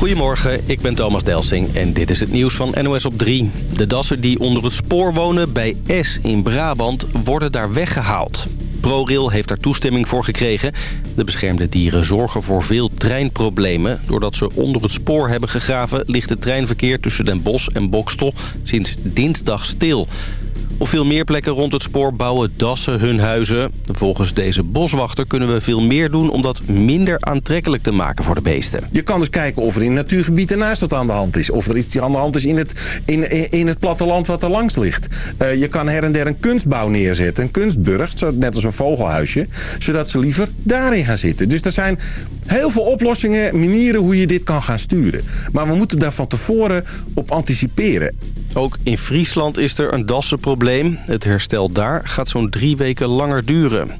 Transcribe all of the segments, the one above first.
Goedemorgen, ik ben Thomas Delsing en dit is het nieuws van NOS op 3. De dassen die onder het spoor wonen bij S in Brabant worden daar weggehaald. ProRail heeft daar toestemming voor gekregen. De beschermde dieren zorgen voor veel treinproblemen. Doordat ze onder het spoor hebben gegraven... ligt het treinverkeer tussen Den Bosch en Bokstel sinds dinsdag stil. Op veel meer plekken rond het spoor bouwen dassen hun huizen. Volgens deze boswachter kunnen we veel meer doen om dat minder aantrekkelijk te maken voor de beesten. Je kan dus kijken of er in het natuurgebied ernaast wat aan de hand is. Of er iets aan de hand is in het, in, in het platteland wat er langs ligt. Uh, je kan her en der een kunstbouw neerzetten, een kunstburg, net als een vogelhuisje. Zodat ze liever daarin gaan zitten. Dus er zijn heel veel oplossingen, manieren hoe je dit kan gaan sturen. Maar we moeten daar van tevoren op anticiperen. Ook in Friesland is er een dassenprobleem. Het herstel daar gaat zo'n drie weken langer duren.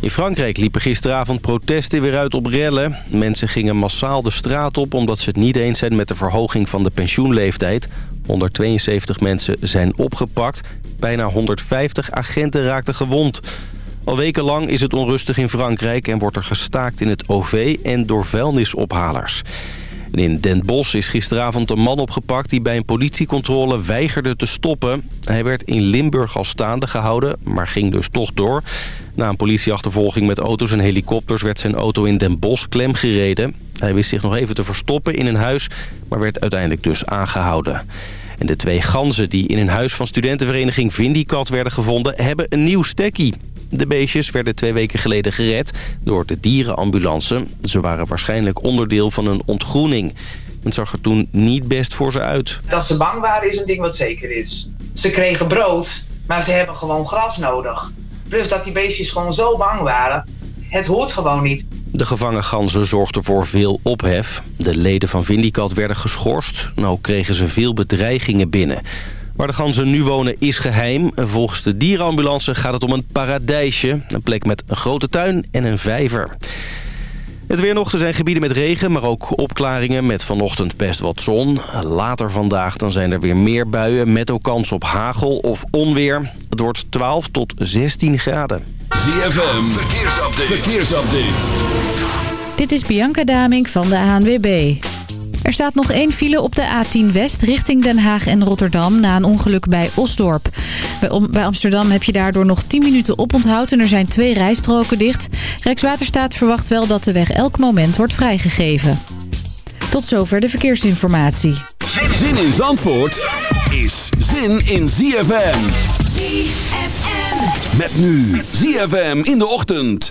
In Frankrijk liepen gisteravond protesten weer uit op rellen. Mensen gingen massaal de straat op omdat ze het niet eens zijn met de verhoging van de pensioenleeftijd. 172 mensen zijn opgepakt. Bijna 150 agenten raakten gewond. Al wekenlang is het onrustig in Frankrijk en wordt er gestaakt in het OV en door vuilnisophalers in Den Bosch is gisteravond een man opgepakt die bij een politiecontrole weigerde te stoppen. Hij werd in Limburg al staande gehouden, maar ging dus toch door. Na een politieachtervolging met auto's en helikopters werd zijn auto in Den Bosch klemgereden. Hij wist zich nog even te verstoppen in een huis, maar werd uiteindelijk dus aangehouden. En de twee ganzen die in een huis van studentenvereniging Vindicat werden gevonden... hebben een nieuw stekkie. De beestjes werden twee weken geleden gered door de dierenambulance. Ze waren waarschijnlijk onderdeel van een ontgroening. Het zag er toen niet best voor ze uit. Dat ze bang waren is een ding wat zeker is. Ze kregen brood, maar ze hebben gewoon gras nodig. Plus dat die beestjes gewoon zo bang waren. Het hoort gewoon niet. De gevangen ganzen zorgden voor veel ophef. De leden van Vindicat werden geschorst. Nou kregen ze veel bedreigingen binnen. Waar de ganzen nu wonen is geheim. Volgens de dierenambulance gaat het om een paradijsje. Een plek met een grote tuin en een vijver. Het weer nog, er zijn gebieden met regen, maar ook opklaringen met vanochtend best wat zon. Later vandaag dan zijn er weer meer buien met ook kans op hagel of onweer. Het wordt 12 tot 16 graden. ZFM, verkeersupdate. verkeersupdate. Dit is Bianca Damink van de ANWB. Er staat nog één file op de A10 West richting Den Haag en Rotterdam... na een ongeluk bij Osdorp. Bij Amsterdam heb je daardoor nog 10 minuten oponthoud... en er zijn twee rijstroken dicht. Rijkswaterstaat verwacht wel dat de weg elk moment wordt vrijgegeven. Tot zover de verkeersinformatie. Zin in Zandvoort is zin in ZFM. ZFM. Met nu ZFM in de ochtend.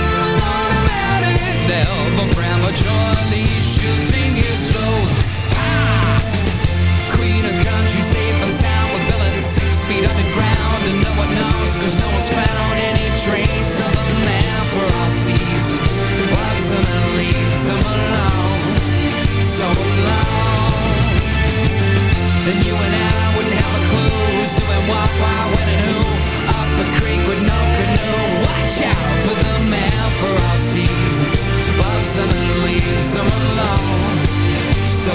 about it now for prematurely shooting is low. Ah! Queen of country, safe and sound, with villain six feet underground, and no one knows, cause no one's found any trace of a man for all seasons. Loves him and leaves him alone, so alone. And you and I wouldn't have a clue who's doing what, why, when, and who a creek with no canoe. Watch out for the man for all seasons. Loves them and leaves them alone. So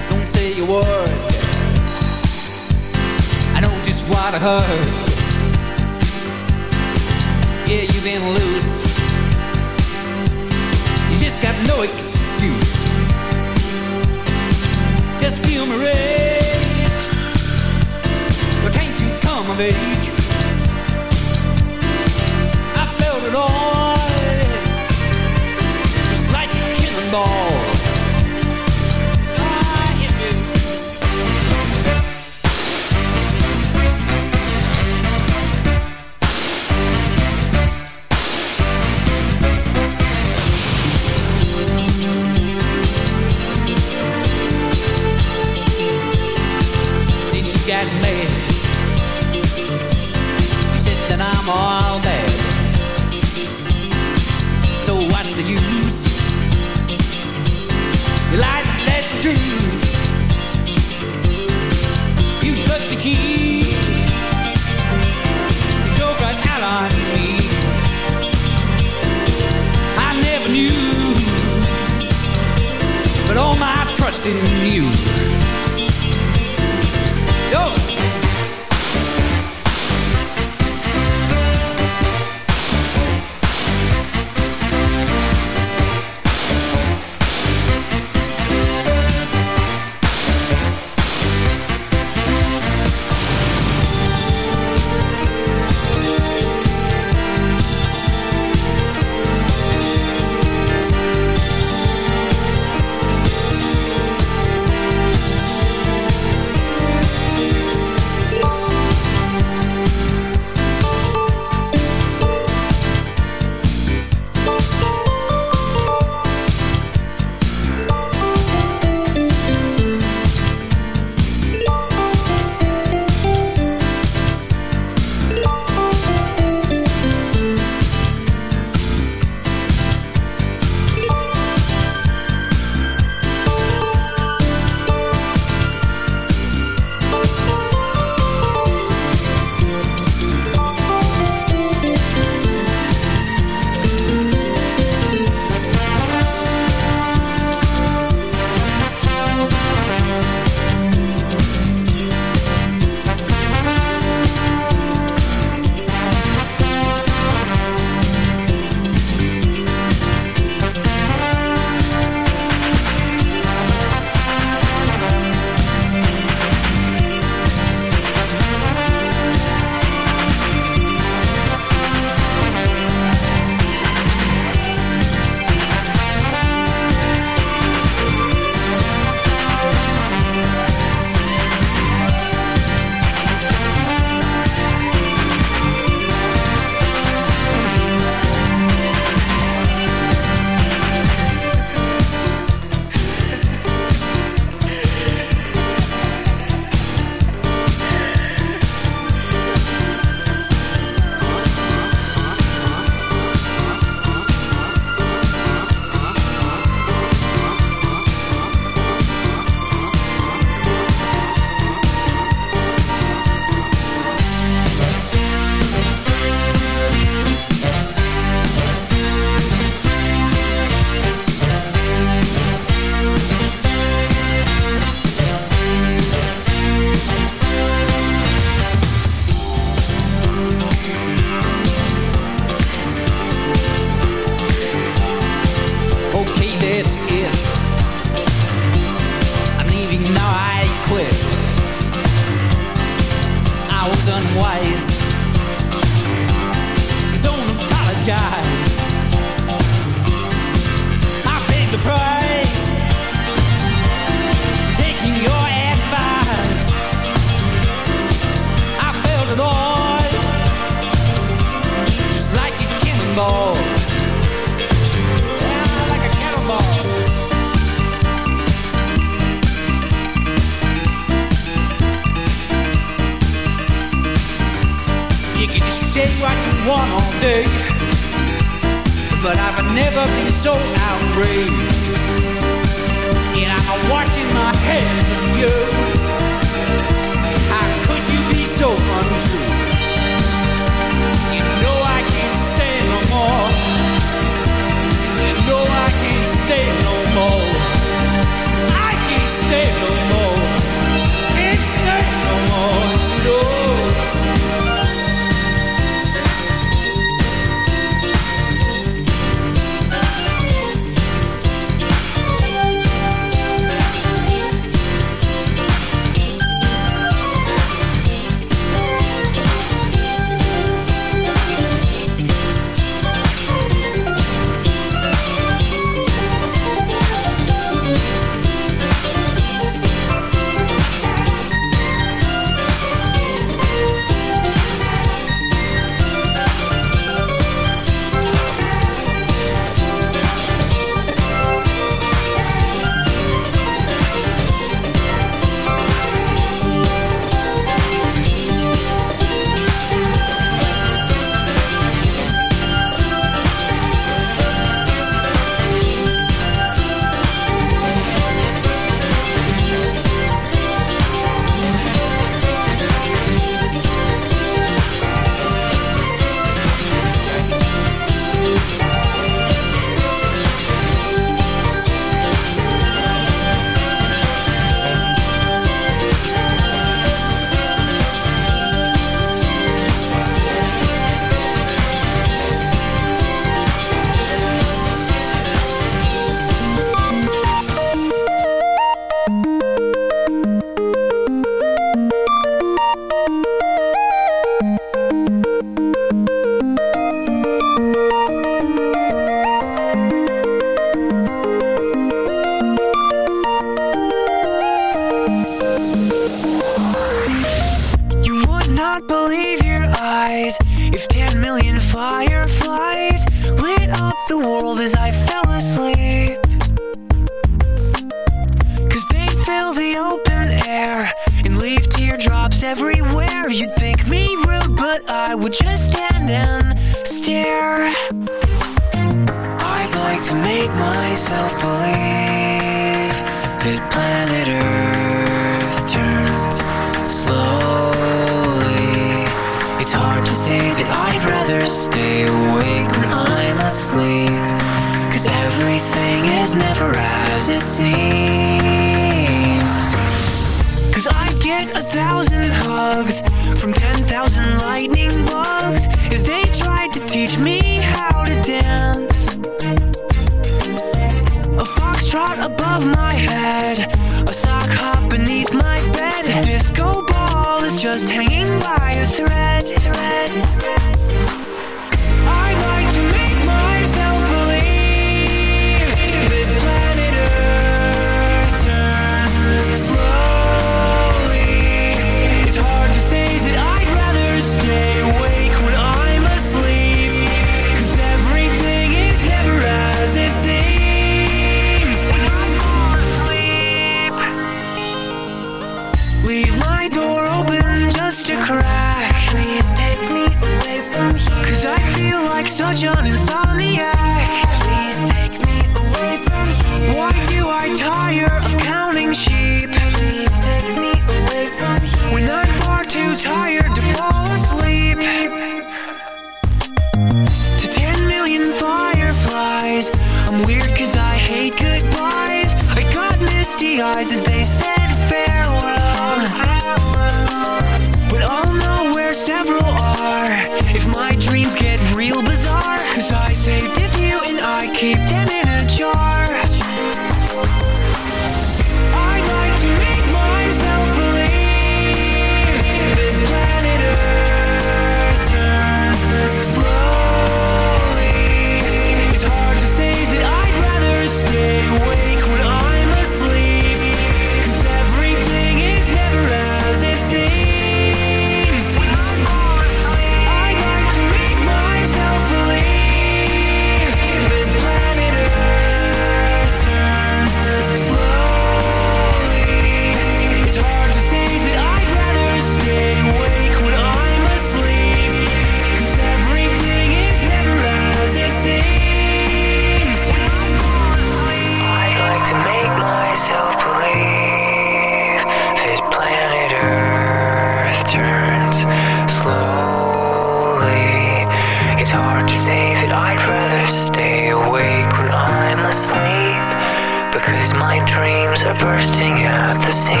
because my dreams are bursting at the seams.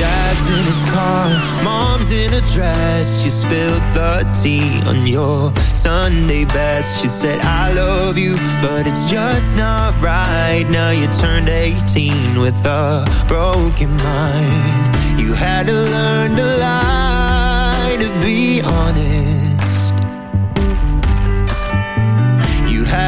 Dad's in his car, mom's in a dress. She spilled the tea on your Sunday best. She said, I love you, but it's just not right. Now you turned 18 with a broken mind. You had to learn to lie to be honest.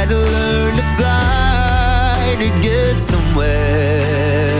Had to learn to fly to get somewhere.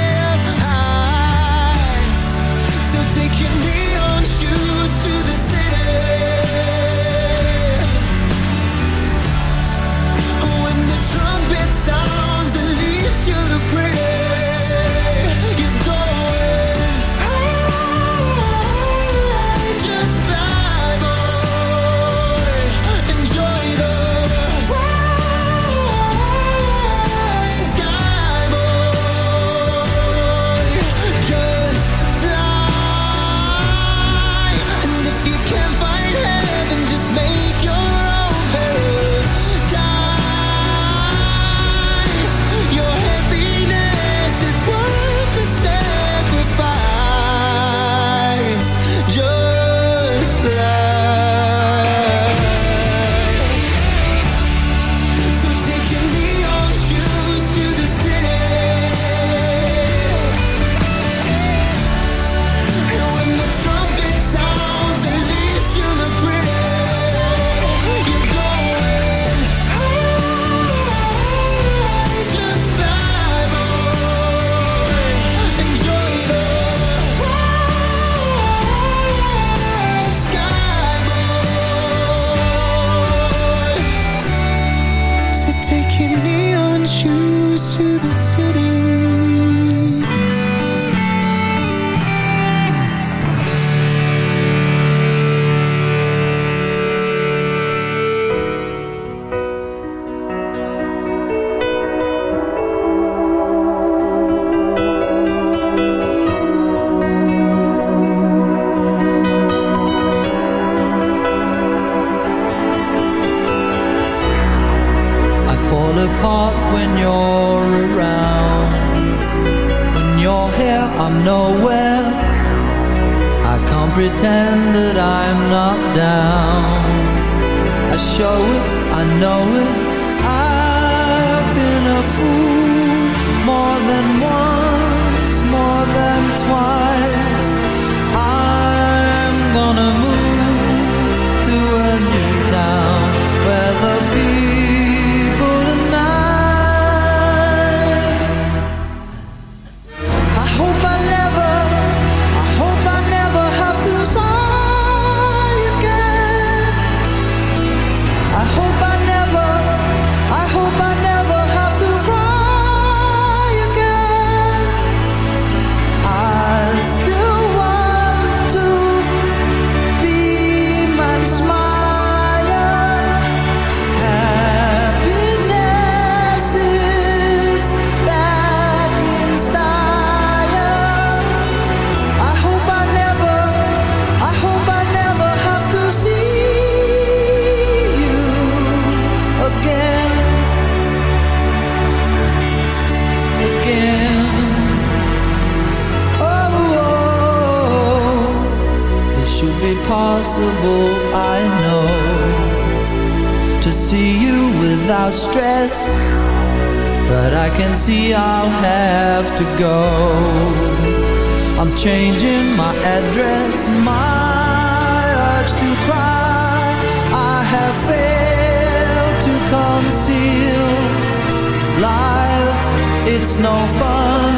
It's no fun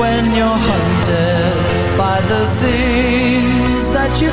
when you're hunted by the things that you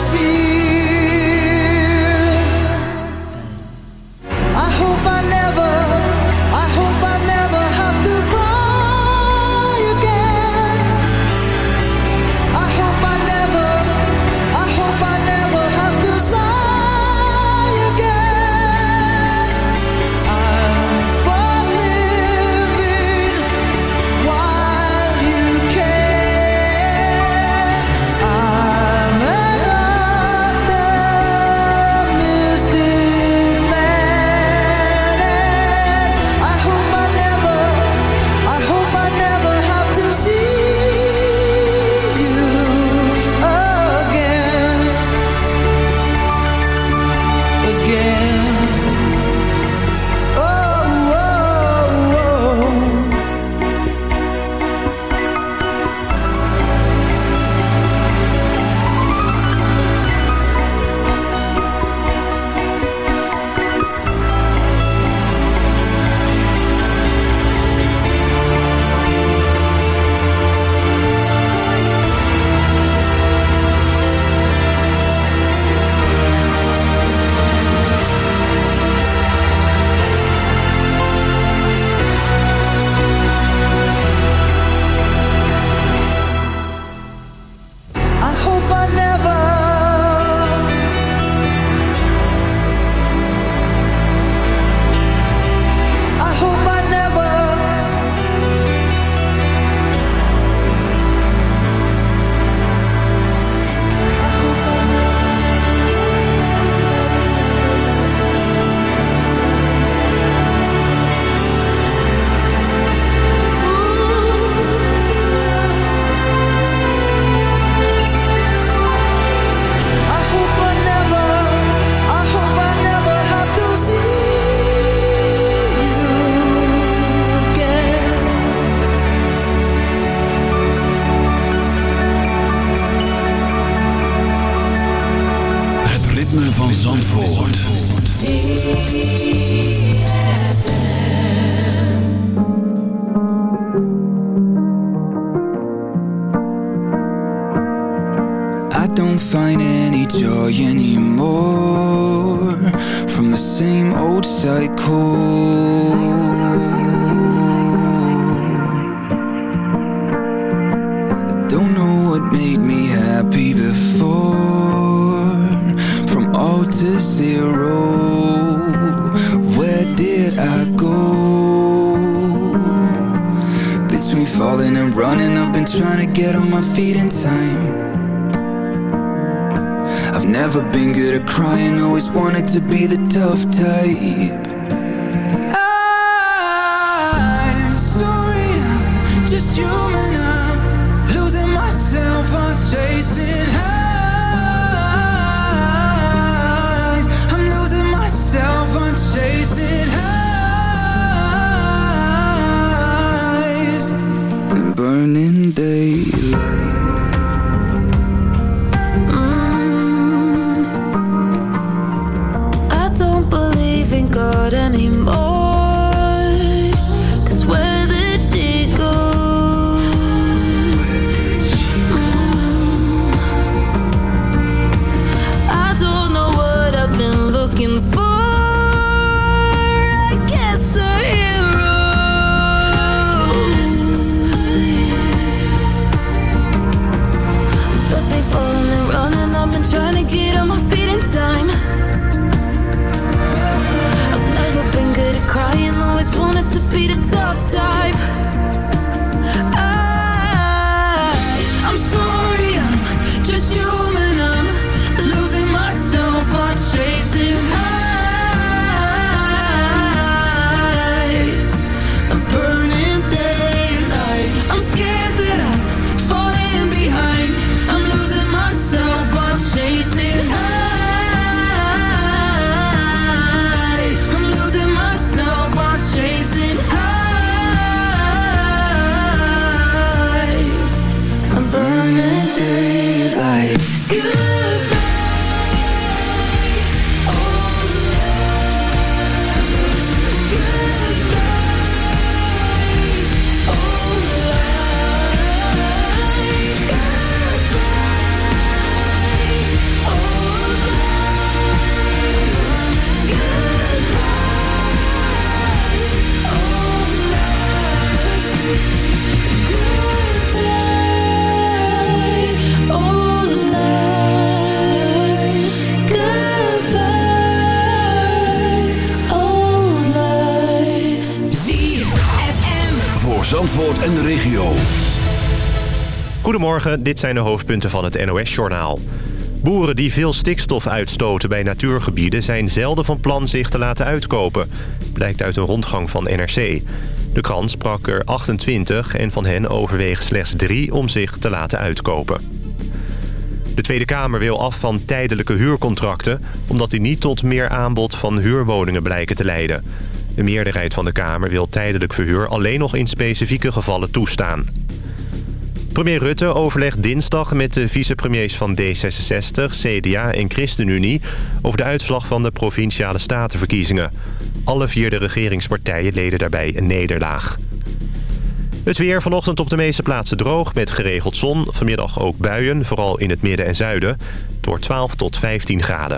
Dit zijn de hoofdpunten van het NOS-journaal. Boeren die veel stikstof uitstoten bij natuurgebieden... zijn zelden van plan zich te laten uitkopen. Blijkt uit een rondgang van NRC. De krant sprak er 28 en van hen overwegen slechts drie om zich te laten uitkopen. De Tweede Kamer wil af van tijdelijke huurcontracten... omdat die niet tot meer aanbod van huurwoningen blijken te leiden. De meerderheid van de Kamer wil tijdelijk verhuur alleen nog in specifieke gevallen toestaan. Premier Rutte overlegt dinsdag met de vicepremiers van D66, CDA en ChristenUnie... over de uitslag van de Provinciale Statenverkiezingen. Alle vier de regeringspartijen leden daarbij een nederlaag. Het weer vanochtend op de meeste plaatsen droog met geregeld zon. Vanmiddag ook buien, vooral in het midden en zuiden. Wordt 12 tot 15 graden.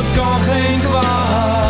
Dat kan geen kwaad.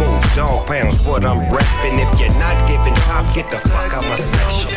moves. Dog pounds, what I'm repping. If you're not giving top, get the fuck out my section.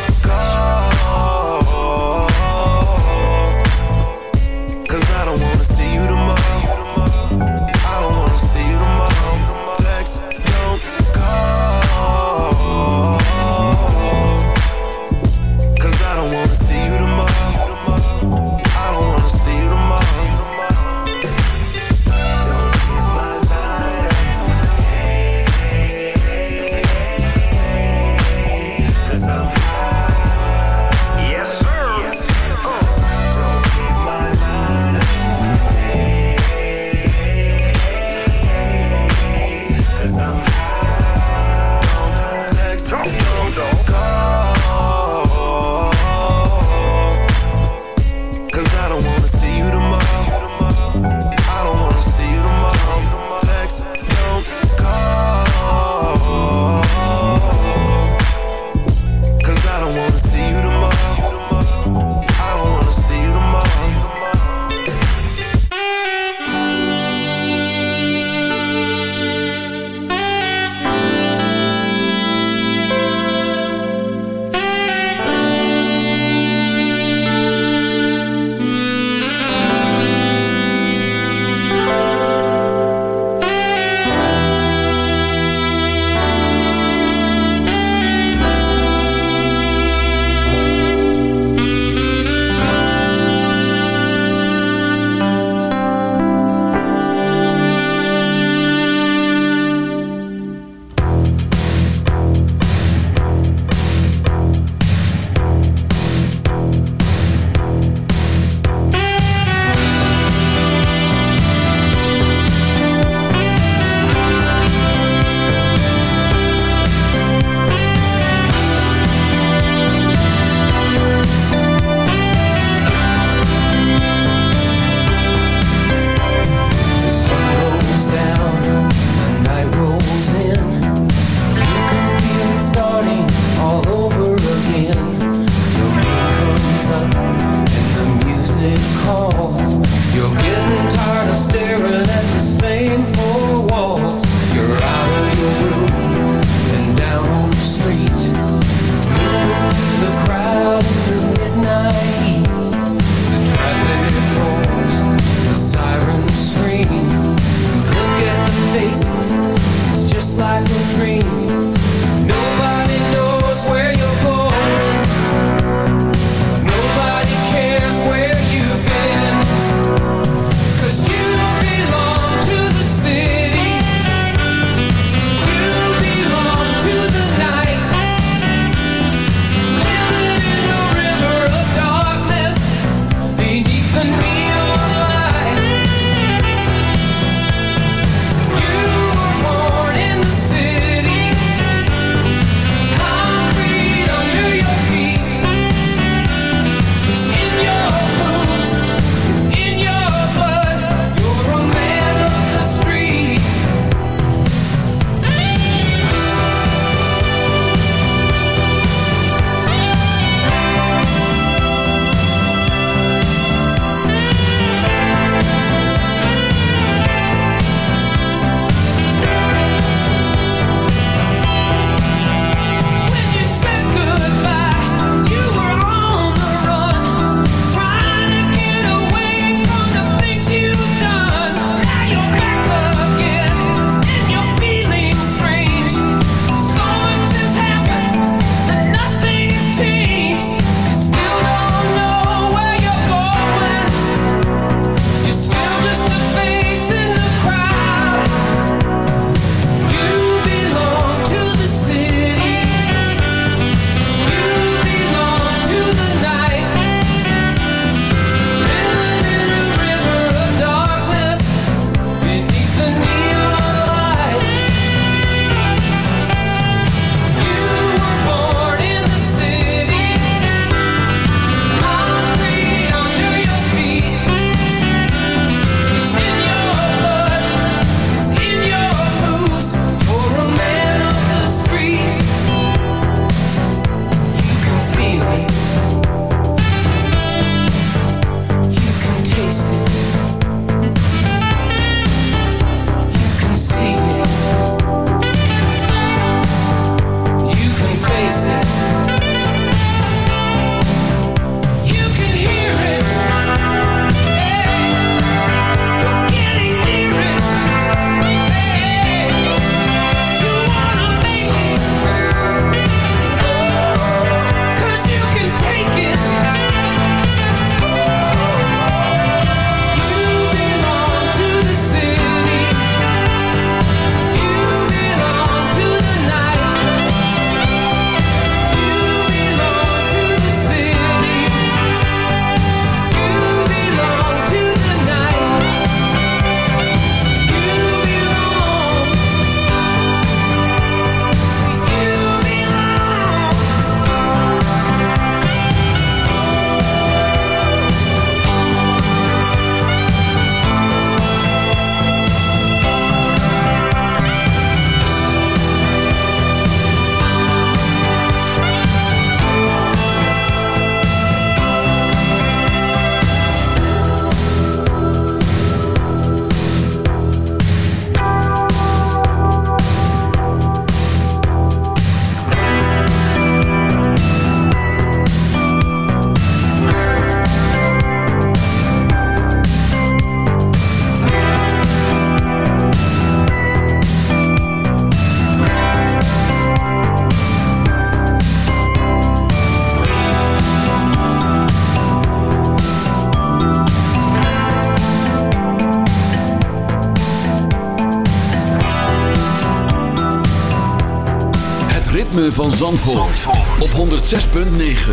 Van Zandvoort, op 106.9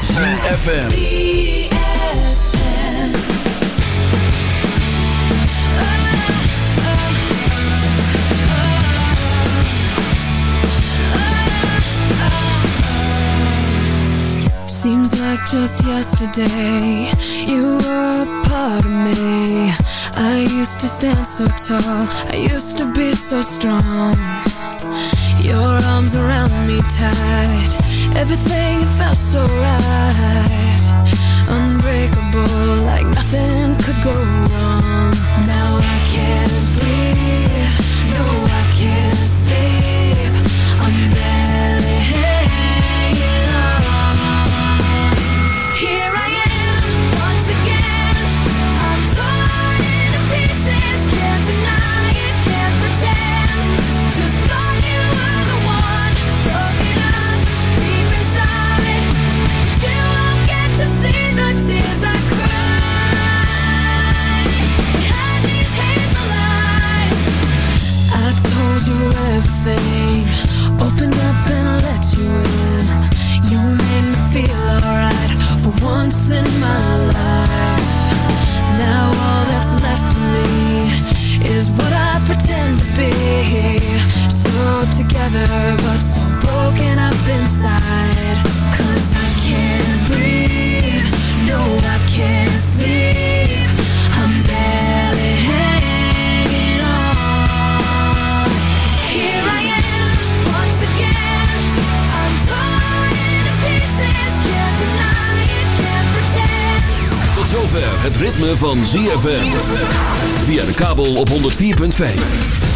CFFM Seems like just yesterday you were a part of me. I used to stand so tall, I used to be so strong. Your arms around me tight, everything felt so right. Unbreakable, like nothing could go wrong. Now I can't breathe, together, but so broken up inside. Cause I can't breathe, no, I can't sleep. I'm barely hanging on. Here I am, once again. I'm torn into pieces, can't deny it, can't pretend. Tot zover het ritme van ZFM. Via de kabel op 104.5.